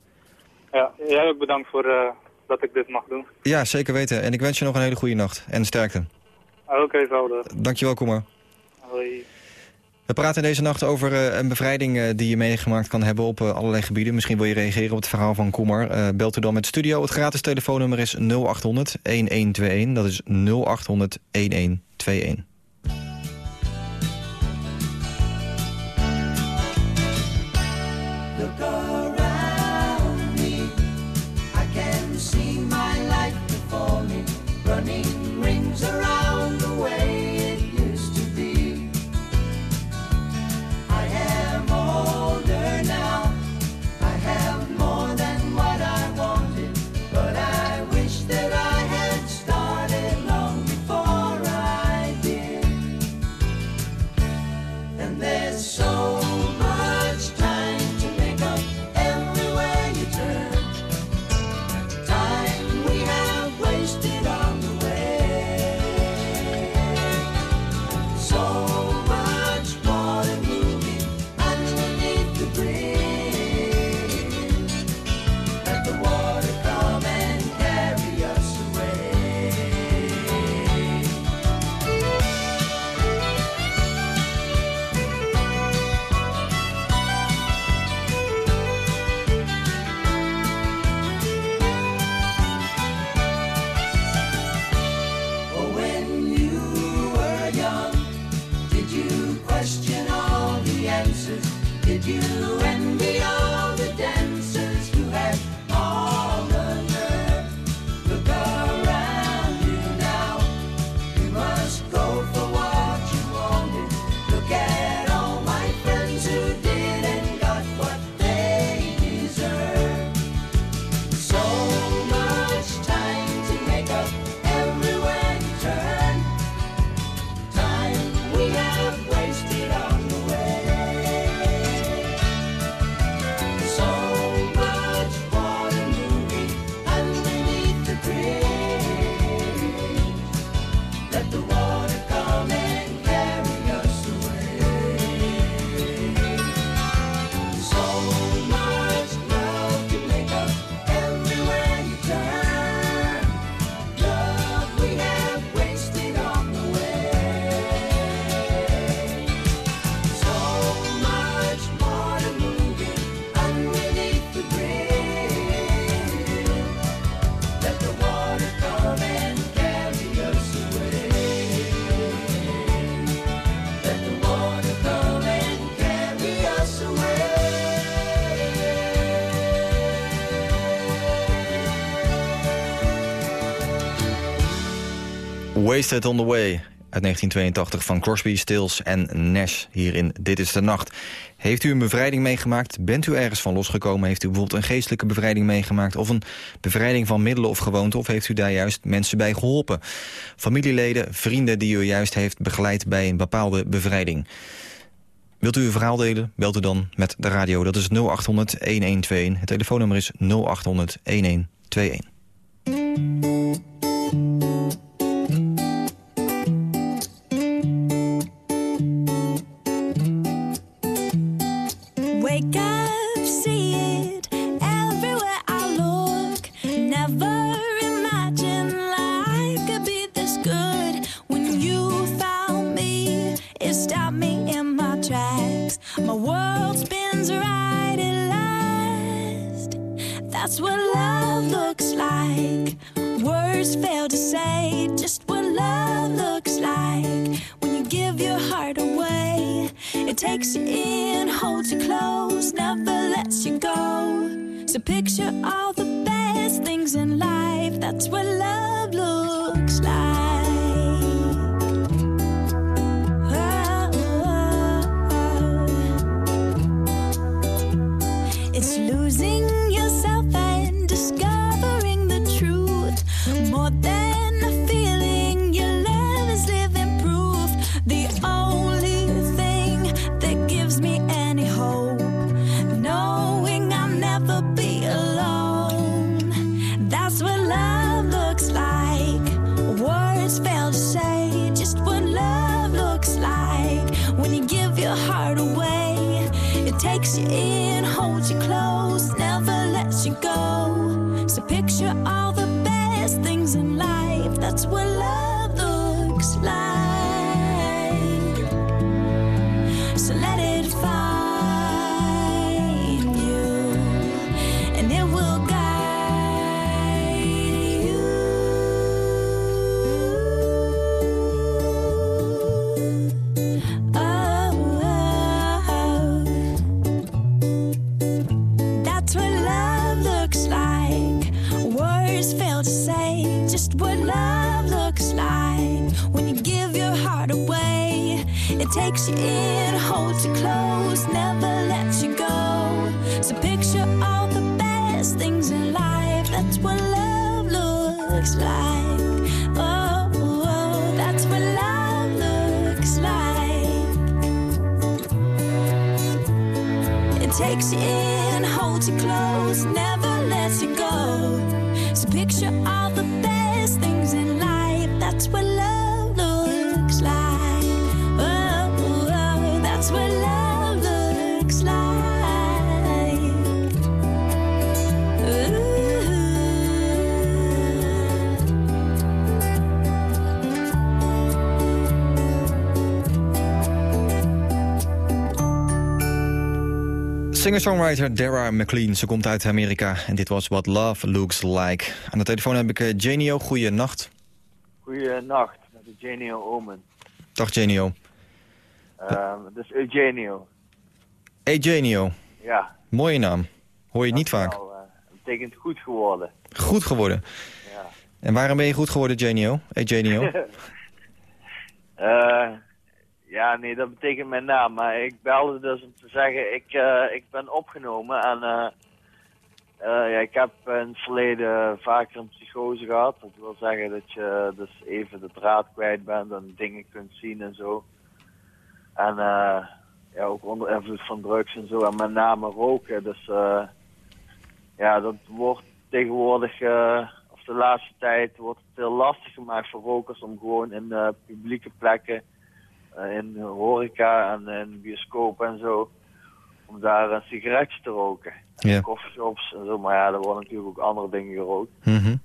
Ja, jij ook bedankt voor eh, dat ik dit mag doen. Ja, zeker weten. En ik wens je nog een hele goede nacht en sterkte. Oké, zo. Dank je wel. Hoi. We praten deze nacht over eh, een bevrijding eh, die je meegemaakt kan hebben op eh, allerlei gebieden. Misschien wil je reageren op het verhaal van Koemer. Eh, belt u dan met studio. Het gratis telefoonnummer is 0800 1121. Dat is 0800 1121. Wasted on the way. uit 1982 van Crosby, Stills en Nash hier in Dit is de Nacht. Heeft u een bevrijding meegemaakt? Bent u ergens van losgekomen? Heeft u bijvoorbeeld een geestelijke bevrijding meegemaakt? Of een bevrijding van middelen of gewoonten? Of heeft u daar juist mensen bij geholpen? Familieleden, vrienden die u juist heeft begeleid bij een bepaalde bevrijding? Wilt u uw verhaal delen? Belt u dan met de radio. Dat is 0800 1121. Het telefoonnummer is 0800 it takes you in, holds you close, never lets you go. So picture all the best things in life. That's what love looks like. Oh, oh, oh, it's losing So picture Singer-songwriter Dara McLean, ze komt uit Amerika en dit was What Love Looks Like. Aan de telefoon heb ik eh, Janio, goeienacht. Goeienacht, met Eugenio Omen. Dag Janio. Um, het is Eugenio. Hey Janio, Ja. mooie naam. Hoor je niet vaak. Nou, eh, het betekent goed geworden. Goed geworden. Ja. En waarom ben je goed geworden Janio? Hey Janio. Eh, ja, nee, dat betekent mijn naam. Maar ik belde dus om te zeggen, ik, eh, ik ben opgenomen en eh, eh, ja, ik heb in het verleden vaker een psychose gehad. Dat wil zeggen dat je dus even de draad kwijt bent en dingen kunt zien en zo. En ja, ook onder invloed van drugs en zo. En met name roken. Dus ja, dat wordt tegenwoordig, of de laatste tijd, wordt het heel lastig gemaakt voor rokers om gewoon in publieke plekken, eh, in horeca en in bioscopen en zo, om daar een sigaretje te roken. Ja. Coffeeshops en zo, maar ja, er worden natuurlijk ook andere dingen gerookt. Mhm.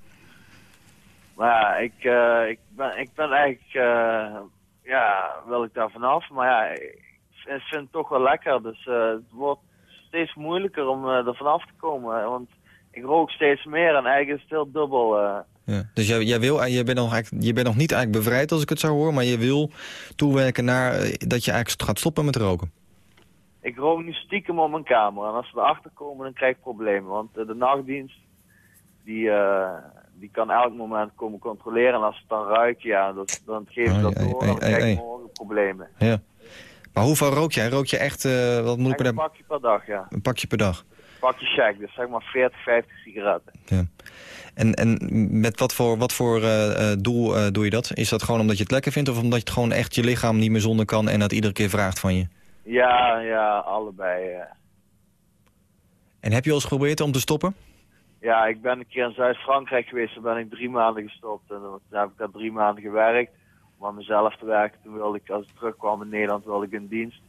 Maar ja, ik, eh, ik, ben, ik ben eigenlijk, eh, ja, wil ik daar vanaf. Maar ja, ik vind het toch wel lekker. Dus het wordt steeds moeilijker om er vanaf te komen. Want ik rook steeds meer en eigenlijk is het heel dubbel. Ja. Dus jij, jij, wil, je, bent nog eigenlijk, je bent nog niet eigenlijk bevrijd als ik het zo hoor, maar je wil toewerken naar eh, dat je eigenlijk gaat stoppen met roken. Ik rook nu stiekem op mijn kamer. En als ze erachter komen, dan krijg ik problemen. Want eh, de nachtdienst, die, eh, die kan elk moment komen controleren. En als het dan ruikt, ja, dat, dan geef ik Oh, dat door. dan krijg ik morgen problemen. Ja. Maar hoeveel rook jij? Rook je echt, eh, wat moet ik me Een pakje per dag, ja. Een pakje per dag. Pakje check, dus zeg maar 40, 50 sigaretten. En, en met wat voor, wat voor eh, eh, doel eh, doe je dat? Is dat gewoon omdat je het lekker vindt... of omdat je het gewoon echt je lichaam niet meer zonder kan... en dat iedere keer vraagt van je? Ja, ja, allebei. En heb je al eens geprobeerd om te stoppen? Ja, ik ben een keer in Zuid-Frankrijk geweest. Daar ben ik drie maanden gestopt. En dan heb ik daar drie maanden gewerkt. Om aan mezelf te werken. Toen wilde ik, als ik terugkwam in Nederland, wilde ik in dienst.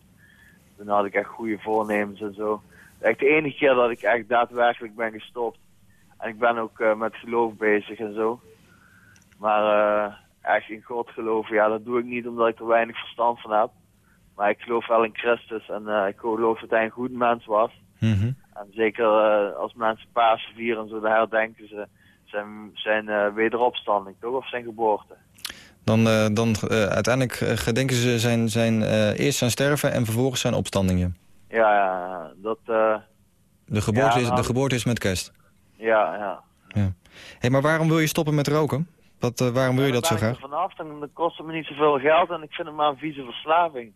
Toen had ik echt goede voornemens en zo. Echt de enige keer dat ik echt daadwerkelijk ben gestopt. En ik ben ook eh, met geloof bezig en zo. Maar eh, echt in God geloven, ja, dat doe ik niet omdat ik er weinig verstand van heb. Maar ik geloof wel in Christus en eh, ik geloof dat hij een goed mens was. En zeker als mensen Pasen vieren en zo, dan herdenken ze zijn, zijn wederopstanding, toch? Of zijn geboorte. Dan, dan uiteindelijk gedenken ze zijn, zijn, eerst zijn sterven... en vervolgens zijn opstandingen. Ja, ja, dat... eh, De geboorte, Ja, is, nou- de geboorte is met kerst. ja, ja. Hey, maar waarom wil je stoppen met roken? Wat, eh, waarom wil je dat zo graag? vanaf, dan kost het me niet zoveel geld en ik vind het maar een vieze verslaving.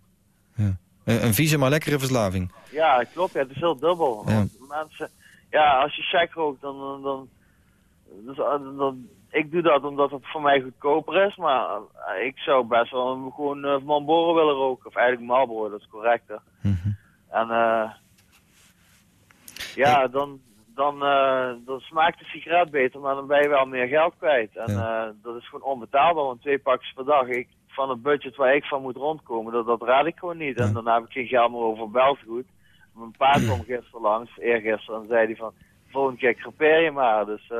Een, een vieze maar lekkere verslaving. Ja, klopt. Ja, het is heel dubbel. Ja. Want Mensen, ja, als je check rookt, dan, dan, dan, dus, eh, dan- ik doe dat omdat het voor mij goedkoper is, maar eh, ik zou best wel gewoon uh, Marlboro willen roken, of eigenlijk Marlboro, dat is correcter. En eh ja, dan, dan, eh, dan smaakt de sigaret beter, maar dan ben je wel meer geld kwijt. En eh, dat is gewoon onbetaalbaar, want twee pakjes per dag. Ik, van het budget waar ik van moet rondkomen, dat, dat raad ik gewoon niet. En dan heb ik geen geld meer over beltegoed. Mijn pa kwam gisteren langs, eergisteren, en zei hij van, volgende keer crepeer je maar. Dus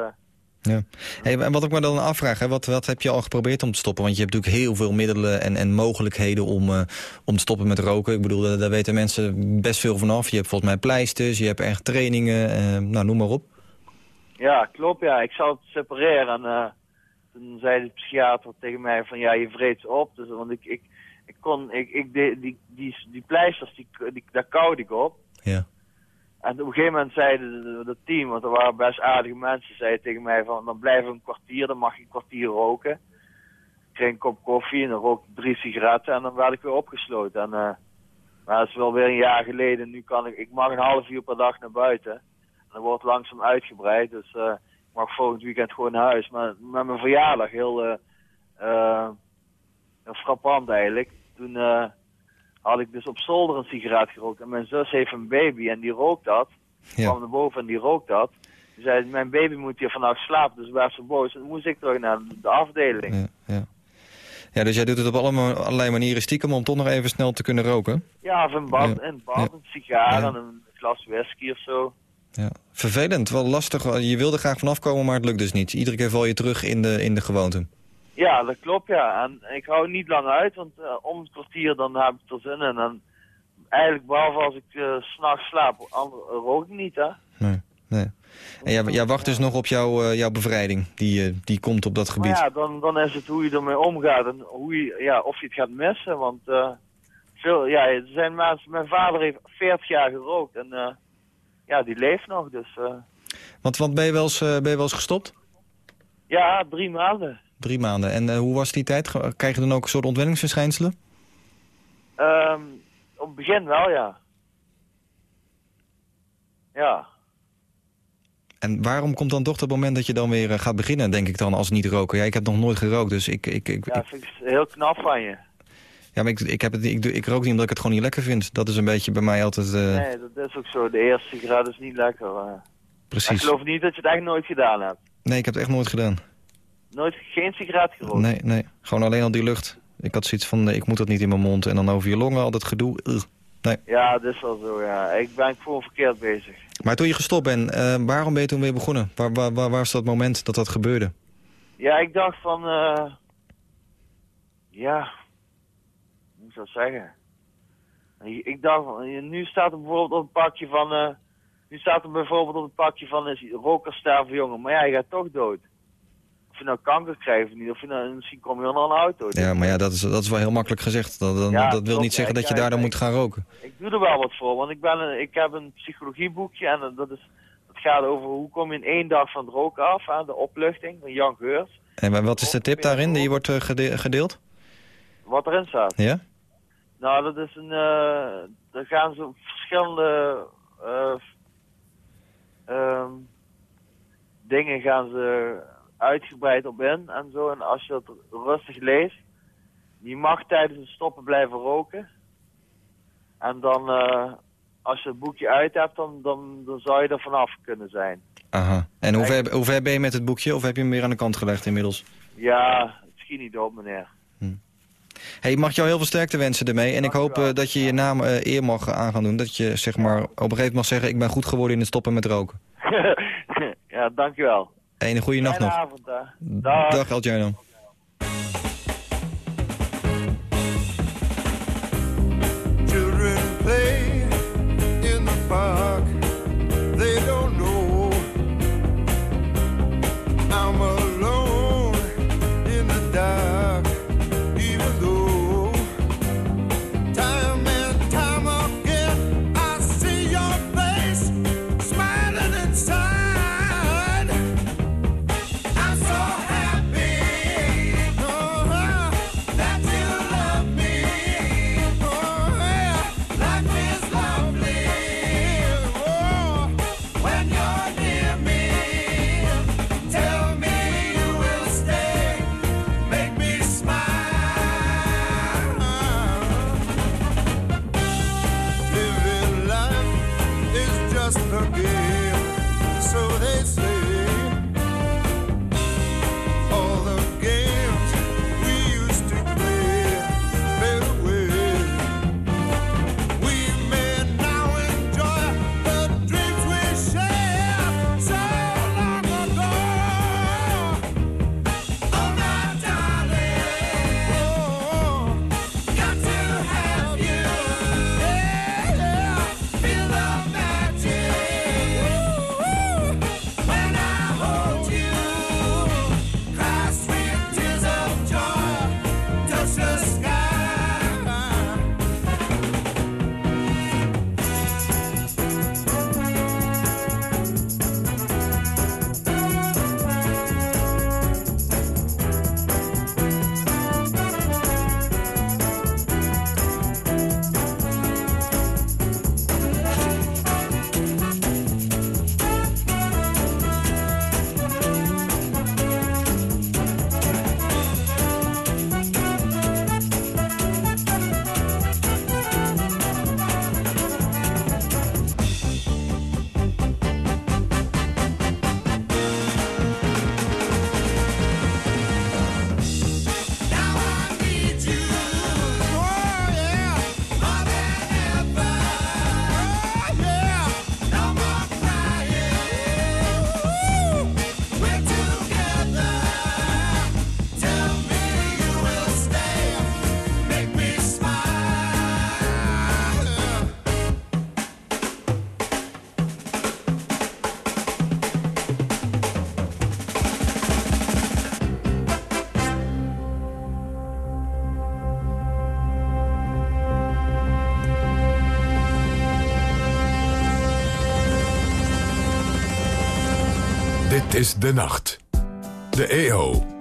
Ja. Hey, en wat ik me dan afvraag, hè, wat, wat heb je al geprobeerd om te stoppen? Want je hebt natuurlijk heel veel middelen en, en mogelijkheden om, eh, om te stoppen met roken. Ik bedoel, daar, daar weten mensen best veel vanaf. Je hebt volgens mij pleisters, je hebt echt trainingen, eh, nou noem maar op. Ja, klopt ja. Ik zou het separeren. En eh, toen zei de psychiater tegen mij van ja, je vreet ze op. Dus, want ik, ik, ik kon, ik, ik die, die, die pleisters, die, die, daar koude ik op. Ja. En op een gegeven moment zei de- de- dat team, want er waren best aardige mensen, zei tegen mij van dan we een kwartier, dan mag je een kwartier roken. Ik kreeg een kop koffie en dan rook ik drie sigaretten en dan werd ik weer opgesloten. En, eh, maar dat is wel weer een jaar geleden. Nu kan ik, ik mag een half uur per dag naar buiten. En dat wordt langzaam uitgebreid, dus eh, ik mag volgend weekend gewoon naar huis. Maar met mijn verjaardag, heel, eh, heel frappant eigenlijk. Toen had ik dus op zolder een sigaret gerookt. En mijn zus heeft een baby en die rookt dat. Die kwam naar boven en die rookt dat. Die zei, mijn baby moet hier vannacht slapen, dus werd ze boos. En toen moest ik terug naar de afdeling. Ja, dus jij doet het op allemaal, allerlei manieren stiekem om toch nog even snel te kunnen roken. Ja, of een bad, Ja. een, bad een sigaar en een glas whisky of zo. Ja. Vervelend, wel lastig. Je wilde graag vanaf komen, maar het lukt dus niet. Iedere keer val je terug in de, in de gewoonte. Ja, dat klopt, ja. En ik hou niet lang uit, want eh, om het kwartier dan heb ik er zin in. En eigenlijk, behalve als ik eh, s s'nachts slaap, ander- rook ik niet, hè. Nee. En jij, jij wacht dus nog op jouw, eh, jouw bevrijding. Die, eh, die komt op dat gebied. Maar ja, dan, dan is het hoe je ermee omgaat en hoe je, ja, of je het gaat missen. Want eh, veel, ja, er zijn mensen, mijn vader heeft 40 jaar gerookt en eh, ja, die leeft nog. Dus eh, Want, want ben, je wel eens, eh, ben je wel eens gestopt? ja, drie maanden. Drie maanden. En eh, hoe was die tijd? Krijg je dan ook een soort ontwenningsverschijnselen? Ehm, op het begin wel, ja. Ja. En waarom komt dan toch dat moment dat je dan weer eh, gaat beginnen, denk ik dan, als niet roken? Ja, ik heb nog nooit gerookt, dus ik... ik, ik, Ja, vind ik heel knap van je. ja, maar ik, ik, heb het, ik, doe- ik rook niet omdat ik het gewoon niet lekker vind. Dat is een beetje bij mij altijd... eh, Nee, dat is ook zo. De eerste sigaret is niet lekker. Precies. Ik geloof niet dat je het echt nooit gedaan hebt. Nee, ik heb het echt nooit gedaan. Nooit geen sigaret gerookt. Nee, nee. Gewoon alleen al die lucht. Ik had zoiets van, eh, ik moet dat niet in mijn mond. En dan over je longen, al dat gedoe. Ugh. Nee. Ja, dat is wel zo, ja. Ik ben gewoon verkeerd bezig. Maar toen je gestopt bent, eh, waarom ben je toen weer begonnen? Waar, waar, waar was dat moment dat dat gebeurde? Ja, ik dacht van, eh ja, hoe moet ik dat zeggen? Ik, dacht, van, nu staat er bijvoorbeeld op het pakje van, eh nu staat er bijvoorbeeld op het pakje van, is rokers sterven jongen, maar ja, je gaat toch dood. Je nou kanker krijgt of niet, of je nou, misschien kom je dan aan een auto. Ja, maar ja, dat is, dat is wel heel makkelijk gezegd. Dat, dat, Ja, dat wil niet zeggen dat je daar dan moet gaan roken. Ik doe er wel wat voor, want ik, ben een, ik heb een psychologieboekje en dat, is, dat gaat over hoe kom je in één dag van het roken af aan de opluchting van Jan Geurt. En wa- wat is de tip daarin die wordt eh, gede- gedeeld? Wat erin staat. Ja? Nou, dat is een. eh daar gaan ze op verschillende eh, ehm, dingen gaan ze uitgebreid op in en zo. En als je dat rustig leest, je mag tijdens het stoppen blijven roken. En dan, eh, als je het boekje uit hebt, dan, dan, dan zou je er vanaf kunnen zijn. Aha. En hoe ver, hoe ver ben je met het boekje? Of heb je hem weer aan de kant gelegd inmiddels? Ja, het schiet niet op, meneer. Hey, ik mag jou heel veel sterkte wensen ermee. En ik hoop eh, dat je je naam eh, eer mag aan gaan doen. Dat je zeg maar, op een gegeven moment mag zeggen... ik ben goed geworden in het stoppen met roken. ja, dankjewel. En een goede nacht nog. avond, hè. Dag. Dag, Eldjarno. Children play in the park. Is De Nacht. De EO.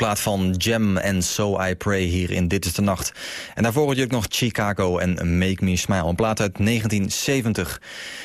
Plaat van Jam en So I Pray hier in Dit is de Nacht. En daarvoor hoorde je ook nog Chicago en Make Me Smile, een plaat uit 1970.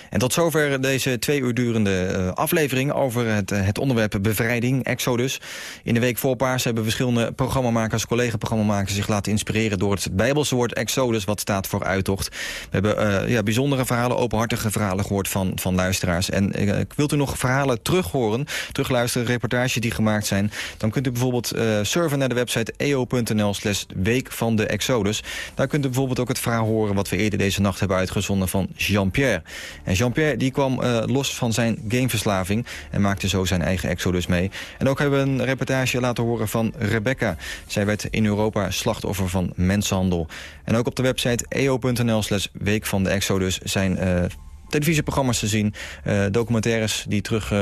En tot zover deze twee uur durende eh, aflevering over het, eh, het onderwerp bevrijding, Exodus. In de week voor Paas hebben verschillende programmamakers, collega-programmamakers zich laten inspireren door het Bijbelse woord Exodus, wat staat voor uittocht. We hebben eh, ja, bijzondere verhalen, openhartige verhalen gehoord van, van luisteraars. En wilt u nog verhalen terug horen, terugluisteren, reportages die gemaakt zijn, dan kunt u bijvoorbeeld eh, surfen naar de website eo.nl slash week van de Exodus. Daar kunt u bijvoorbeeld ook het verhaal horen wat we eerder deze nacht hebben uitgezonden van Jean-Pierre. En Jean-Pierre die kwam eh, los van zijn gameverslaving en maakte zo zijn eigen Exodus mee. En ook hebben we een reportage laten horen van Rebecca. Zij werd in Europa slachtoffer van mensenhandel. En ook op de website eo.nl slash week van de Exodus zijn eh, televisieprogramma's te zien. documentaires die terug...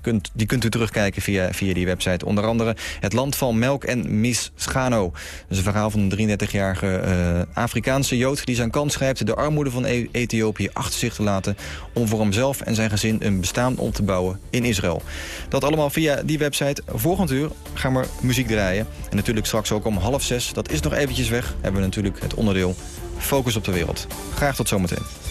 Kunt, die kunt u terugkijken via, via die website. Onder andere Het Land van Melk en Misgano. Dat is een verhaal van een 33-jarige eh, Afrikaanse Jood... die zijn kans grijpt de armoede van E- Ethiopië achter zich te laten... om voor hemzelf en zijn gezin een bestaan op te bouwen in Israël. Dat allemaal via die website. Volgend uur gaan we muziek draaien. En natuurlijk straks ook om half zes, dat is nog eventjes weg... hebben we natuurlijk het onderdeel Focus op de Wereld. Graag tot zometeen.